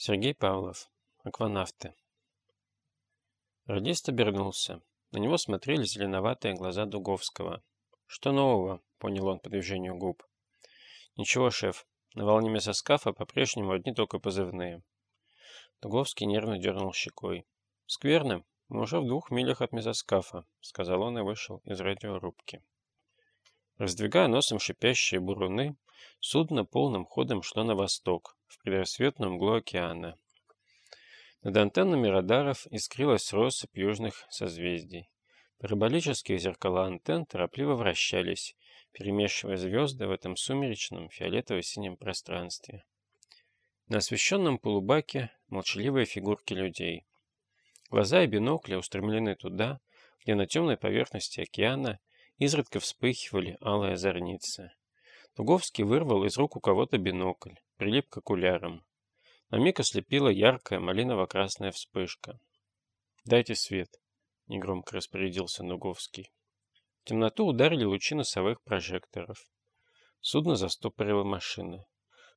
Сергей Павлов. Акванавты. Радист обернулся. На него смотрели зеленоватые глаза Дуговского. «Что нового?» — понял он по движению губ. «Ничего, шеф. На волне месоскафа по-прежнему одни только позывные». Дуговский нервно дернул щекой. «Скверно. Мы уже в двух милях от месоскафа», — сказал он и вышел из радиорубки. Раздвигая носом шипящие буруны, судно полным ходом шло на восток, в предрассветную мглу океана. Над антеннами радаров искрилась россыпь южных созвездий. Параболические зеркала антенн торопливо вращались, перемешивая звезды в этом сумеречном фиолетово-синем пространстве. На освещенном полубаке молчаливые фигурки людей. Глаза и бинокли устремлены туда, где на темной поверхности океана изредка вспыхивали алые зорницы. Туговский вырвал из рук у кого-то бинокль, прилип к окулярам. На миг ослепила яркая малиново-красная вспышка. «Дайте свет», — негромко распорядился Нуговский. В темноту ударили лучи носовых прожекторов. Судно застопорило машины.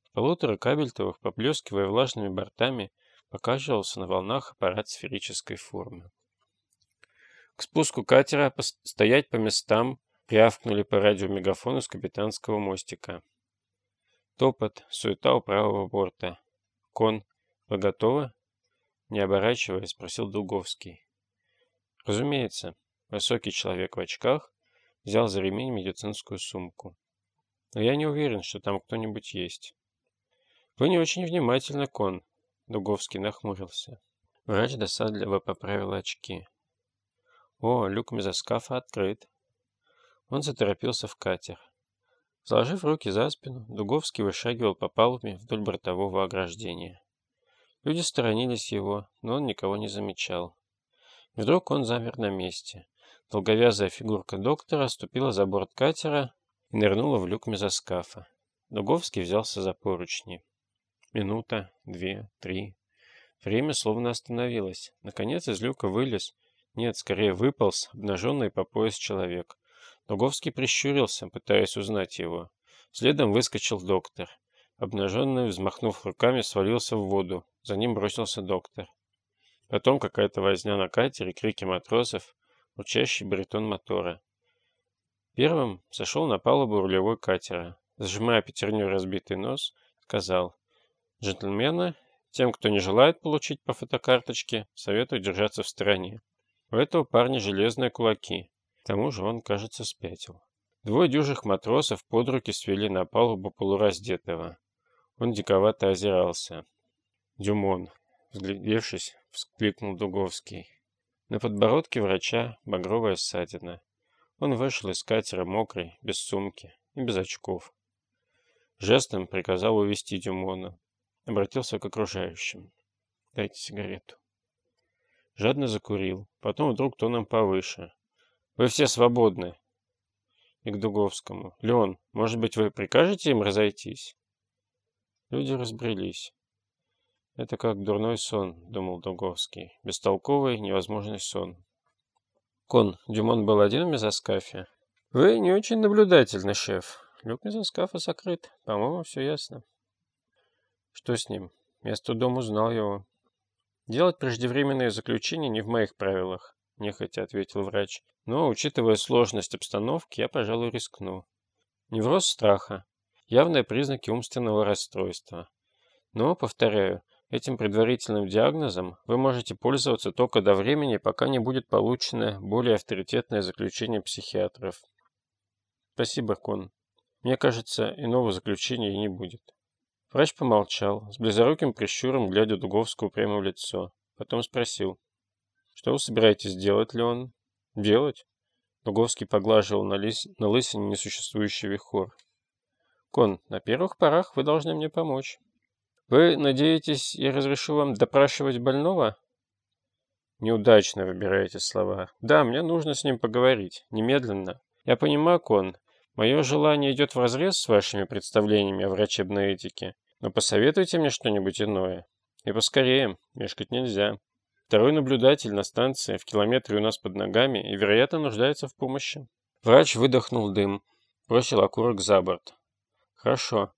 В полутора кабельтовых, поплескивая влажными бортами, покачивался на волнах аппарат сферической формы. К спуску катера стоять по местам рявкнули по радиомегафону с капитанского мостика. Топот, суета у правого борта. «Кон, вы готовы?» Не оборачиваясь, спросил Дуговский. Разумеется, высокий человек в очках взял за ремень медицинскую сумку. Но я не уверен, что там кто-нибудь есть. Вы не очень внимательны, Кон. Дуговский нахмурился. Врач досадливо поправил очки. О, люк мезоскафа открыт. Он заторопился в катер. Сложив руки за спину, Дуговский вышагивал по палубе вдоль бортового ограждения. Люди сторонились его, но он никого не замечал. Вдруг он замер на месте. Долговязая фигурка доктора ступила за борт катера и нырнула в люк мезоскафа. Дуговский взялся за поручни. Минута, две, три. Время словно остановилось. Наконец из люка вылез, нет, скорее выполз, обнаженный по пояс человек. Луговский прищурился, пытаясь узнать его. Следом выскочил доктор. Обнаженный, взмахнув руками, свалился в воду. За ним бросился доктор. Потом какая-то возня на катере, крики матросов, учащий баритон мотора. Первым сошел на палубу рулевой катера. Сжимая пятерню разбитый нос, сказал, «Джентльмены, тем, кто не желает получить по фотокарточке, советую держаться в стороне. У этого парня железные кулаки. К тому же он, кажется, спятил. Двое дюжих матросов под руки свели на палубу полураздетого. Он диковато озирался. «Дюмон!» — взглядевшись, вскликнул Дуговский. На подбородке врача багровая ссадина. Он вышел из катера мокрый, без сумки и без очков. Жестом приказал увести Дюмона. Обратился к окружающим. «Дайте сигарету». Жадно закурил, потом вдруг тоном повыше. Вы все свободны. И к Дуговскому. Леон, может быть, вы прикажете им разойтись? Люди разбрелись. Это как дурной сон, думал Дуговский. Бестолковый, невозможный сон. Кон, Дюмон был один в мезоскафе. Вы не очень наблюдательный, шеф. Люк мезоскафа закрыт. По-моему, все ясно. Что с ним? Я с трудом узнал его. Делать преждевременные заключения не в моих правилах нехотя ответил врач. Но, учитывая сложность обстановки, я, пожалуй, рискну. Невроз страха. Явные признаки умственного расстройства. Но, повторяю, этим предварительным диагнозом вы можете пользоваться только до времени, пока не будет получено более авторитетное заключение психиатров. Спасибо, Кон. Мне кажется, иного заключения и не будет. Врач помолчал, с близоруким прищуром глядя Дуговскому прямо в лицо. Потом спросил. Что вы собираетесь делать, Леон? Делать? Луговский поглаживал на, лис... на лысине несуществующий вихор. Кон, на первых порах вы должны мне помочь. Вы надеетесь, я разрешу вам допрашивать больного? Неудачно выбираете слова. Да, мне нужно с ним поговорить. Немедленно. Я понимаю, Кон, мое желание идет вразрез с вашими представлениями о врачебной этике. Но посоветуйте мне что-нибудь иное. И поскорее, мешкать нельзя. Второй наблюдатель на станции в километре у нас под ногами и, вероятно, нуждается в помощи. Врач выдохнул дым, бросил окурок за борт. Хорошо,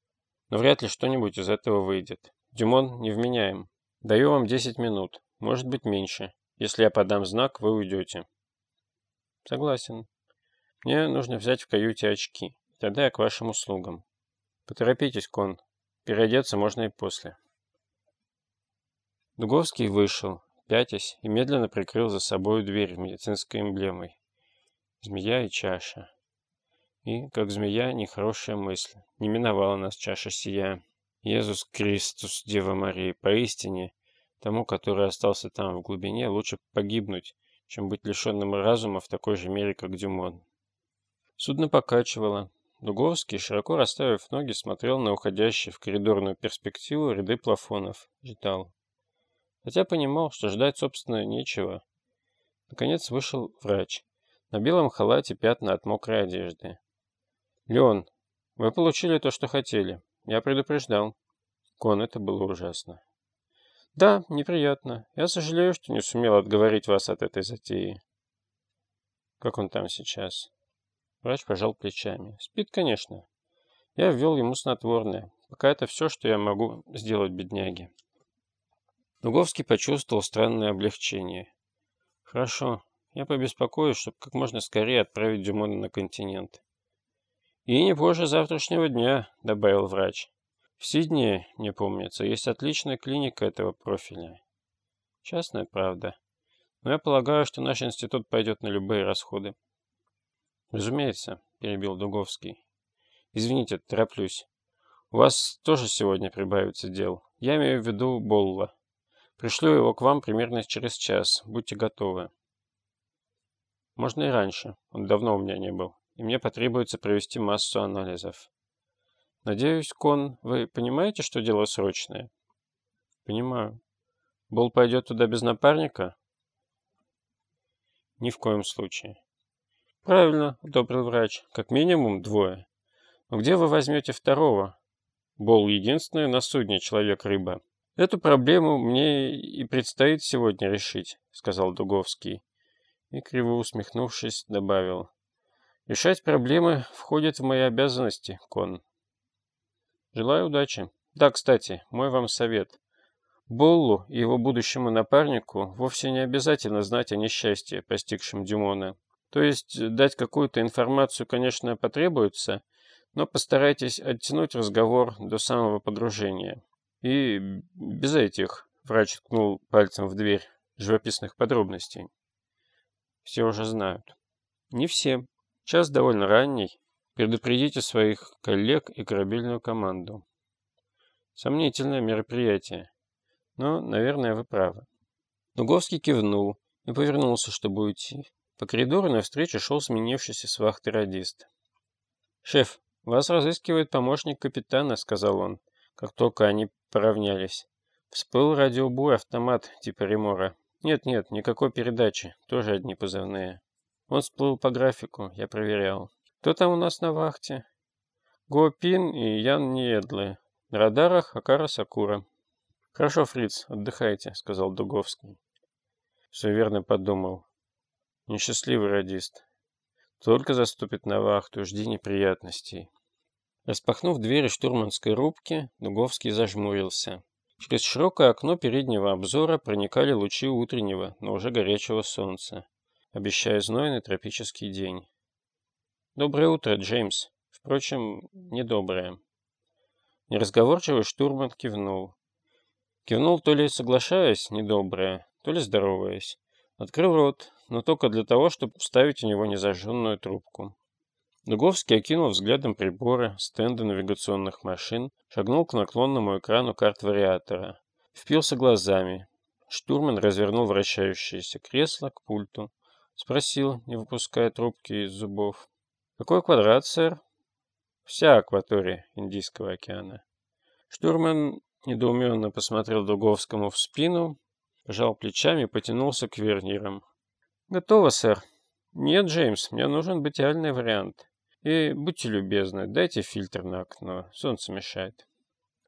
но вряд ли что-нибудь из этого выйдет. Дюмон невменяем. Даю вам 10 минут, может быть меньше. Если я подам знак, вы уйдете. Согласен. Мне нужно взять в каюте очки. Тогда я к вашим услугам. Поторопитесь, Кон. Переодеться можно и после. Дуговский вышел, пятясь, и медленно прикрыл за собой дверь медицинской эмблемой. Змея и чаша. И, как змея, нехорошая мысль. Не миновала нас чаша сия. Иисус Христос, Дева Мария, поистине, тому, который остался там в глубине, лучше погибнуть, чем быть лишенным разума в такой же мере, как Дюмон. Судно покачивало. Дуговский, широко расставив ноги, смотрел на уходящие в коридорную перспективу ряды плафонов. Ждал. Хотя понимал, что ждать, собственно, нечего. Наконец вышел врач. На белом халате пятна от мокрой одежды. «Леон, вы получили то, что хотели. Я предупреждал. Кон, это было ужасно. Да, неприятно. Я сожалею, что не сумел отговорить вас от этой затеи. Как он там сейчас? Врач пожал плечами. Спит, конечно. Я ввел ему снотворное. Пока это все, что я могу сделать бедняге. Дуговский почувствовал странное облегчение. Хорошо. Я побеспокоюсь, чтобы как можно скорее отправить Дюмона на континент. «И не позже завтрашнего дня», — добавил врач. «В Сиднее, не помнится, есть отличная клиника этого профиля. Частная, правда. Но я полагаю, что наш институт пойдет на любые расходы». «Разумеется», — перебил Дуговский. «Извините, тороплюсь. У вас тоже сегодня прибавится дел. Я имею в виду Болла. Пришлю его к вам примерно через час. Будьте готовы». «Можно и раньше. Он давно у меня не был» и мне потребуется провести массу анализов. Надеюсь, Кон, вы понимаете, что дело срочное? Понимаю. Бол пойдет туда без напарника? Ни в коем случае. Правильно, одобрил врач. Как минимум двое. Но где вы возьмете второго? Бол единственный на судне человек-рыба. Эту проблему мне и предстоит сегодня решить, сказал Дуговский. И, криво усмехнувшись, добавил. Решать проблемы входит в мои обязанности, Кон. Желаю удачи. Да, кстати, мой вам совет. Боллу и его будущему напарнику вовсе не обязательно знать о несчастье, постигшем Дюмона. То есть дать какую-то информацию, конечно, потребуется, но постарайтесь оттянуть разговор до самого подружения. И без этих, врач ткнул пальцем в дверь, живописных подробностей. Все уже знают. Не все. Час довольно ранний. Предупредите своих коллег и корабельную команду. Сомнительное мероприятие. Но, наверное, вы правы. Дуговский кивнул и повернулся, чтобы уйти. По коридору навстречу шел сменившийся с вахты радист. «Шеф, вас разыскивает помощник капитана», — сказал он, как только они поравнялись. Всплыл радиобуй автомат типа ремора. Нет-нет, никакой передачи, тоже одни позывные. Он всплыл по графику, я проверял. Кто там у нас на вахте? Гопин и Ян Ниедлы. На радарах Акара Сакура. Хорошо, Фриц, отдыхайте, сказал Дуговский. Все верно подумал. Несчастливый радист. Только заступит на вахту, жди неприятностей. Распахнув двери штурманской рубки, Дуговский зажмурился. Через широкое окно переднего обзора проникали лучи утреннего, но уже горячего солнца обещая знойный тропический день. «Доброе утро, Джеймс. Впрочем, недоброе». Неразговорчивый штурман кивнул. Кивнул то ли соглашаясь, недоброе, то ли здороваясь. Открыл рот, но только для того, чтобы вставить у него незажженную трубку. Дуговский окинул взглядом приборы, стенды навигационных машин, шагнул к наклонному экрану карт вариатора. Впился глазами. Штурман развернул вращающееся кресло к пульту. Спросил, не выпуская трубки из зубов. Какой квадрат, сэр? Вся акватория Индийского океана. Штурман недоуменно посмотрел Дуговскому в спину, пожал плечами и потянулся к вернирам. «Готово, сэр». «Нет, Джеймс, мне нужен быть идеальный вариант. И будьте любезны, дайте фильтр на окно, солнце мешает».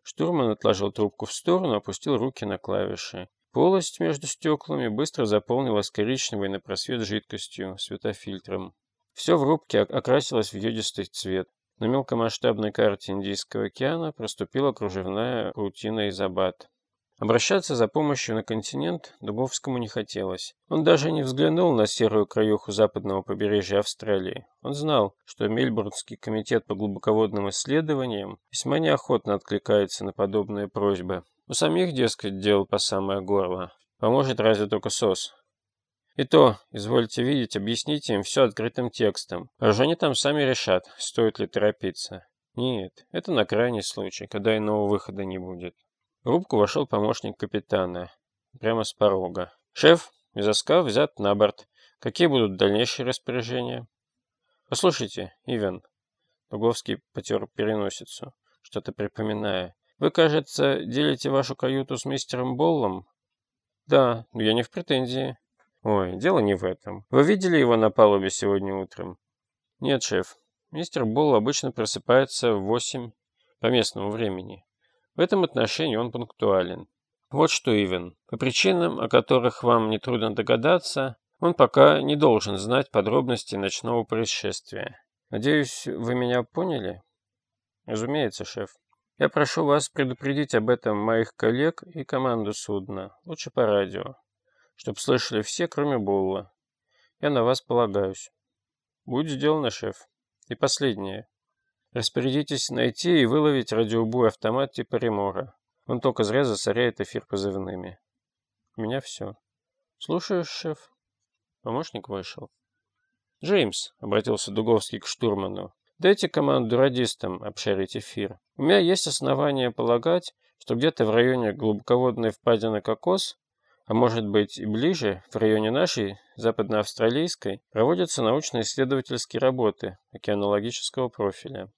Штурман отложил трубку в сторону, опустил руки на клавиши. Полость между стеклами быстро заполнилась коричневой на просвет жидкостью, светофильтром. Все в рубке окрасилось в йодистый цвет. На мелкомасштабной карте Индийского океана проступила кружевная паутина изобат. Обращаться за помощью на континент Дубовскому не хотелось. Он даже не взглянул на серую краюху западного побережья Австралии. Он знал, что Мельбурнский комитет по глубоководным исследованиям весьма неохотно откликается на подобные просьбы. У самих, дескать, дел по самое горло. Поможет разве только СОС. И то, извольте видеть, объясните им все открытым текстом. А уже они там сами решат, стоит ли торопиться. Нет, это на крайний случай, когда иного выхода не будет. В рубку вошел помощник капитана. Прямо с порога. «Шеф, мезоскав взят на борт. Какие будут дальнейшие распоряжения?» «Послушайте, Ивен». Луговский потер переносицу, что-то припоминая. «Вы, кажется, делите вашу каюту с мистером Боллом?» «Да, но я не в претензии». «Ой, дело не в этом. Вы видели его на палубе сегодня утром?» «Нет, шеф. Мистер Болл обычно просыпается в восемь по местному времени. В этом отношении он пунктуален. Вот что, Ивен, по причинам, о которых вам нетрудно догадаться, он пока не должен знать подробности ночного происшествия. Надеюсь, вы меня поняли? Разумеется, шеф. Я прошу вас предупредить об этом моих коллег и команду судна, лучше по радио, чтоб слышали все, кроме Болла. Я на вас полагаюсь. Будет сделано, шеф. И последнее. Распорядитесь найти и выловить радиоубой автомат типа Ремора. Он только зря засоряет эфир позывными. У меня все. Слушаю, шеф. Помощник вышел. «Джеймс», — обратился Дуговский к штурману, — «дайте команду радистам обшарить эфир. У меня есть основания полагать, что где-то в районе глубоководной впадины Кокос, а может быть и ближе, в районе нашей, западноавстралийской, проводятся научно-исследовательские работы океанологического профиля.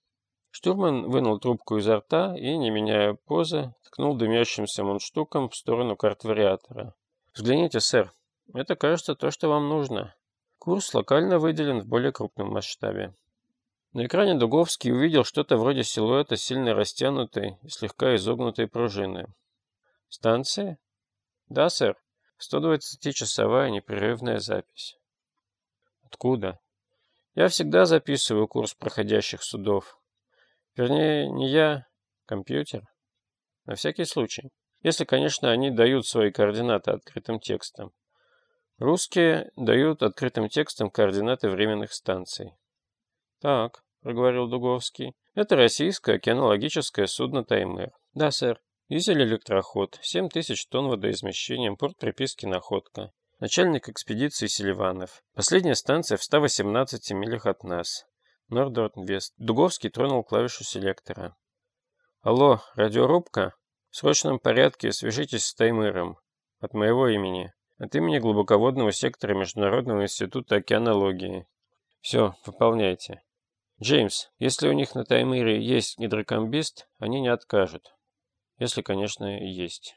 Штурман вынул трубку изо рта и, не меняя позы, ткнул дымящимся мундштуком в сторону карт вариатора. «Взгляните, сэр. Это, кажется, то, что вам нужно. Курс локально выделен в более крупном масштабе». На экране Дуговский увидел что-то вроде силуэта сильно растянутой и слегка изогнутой пружины. «Станция?» «Да, сэр. 120-часовая непрерывная запись». «Откуда?» «Я всегда записываю курс проходящих судов. Вернее, не я, компьютер. На всякий случай. Если, конечно, они дают свои координаты открытым текстом. Русские дают открытым текстом координаты временных станций. Так, проговорил Дуговский. Это российское океанологическое судно «Таймыр». Да, сэр. Дизель-электроход. 7 тысяч тонн водоизмещением. Порт приписки «Находка». Начальник экспедиции Селиванов. Последняя станция в 118 милях от нас. Нордорн-Вест. Дуговский тронул клавишу селектора. «Алло, радиорубка? В срочном порядке свяжитесь с Таймыром. От моего имени. От имени глубоководного сектора Международного института океанологии. Все, выполняйте. Джеймс, если у них на Таймыре есть гидрокомбист, они не откажут. Если, конечно, есть».